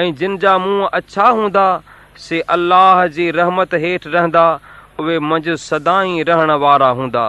۽ جن جا منهن اڇا هوندا سي الله جي رحمت هيٺ رهندا اهي منجهه سدائين رهڻ وارا هوندا.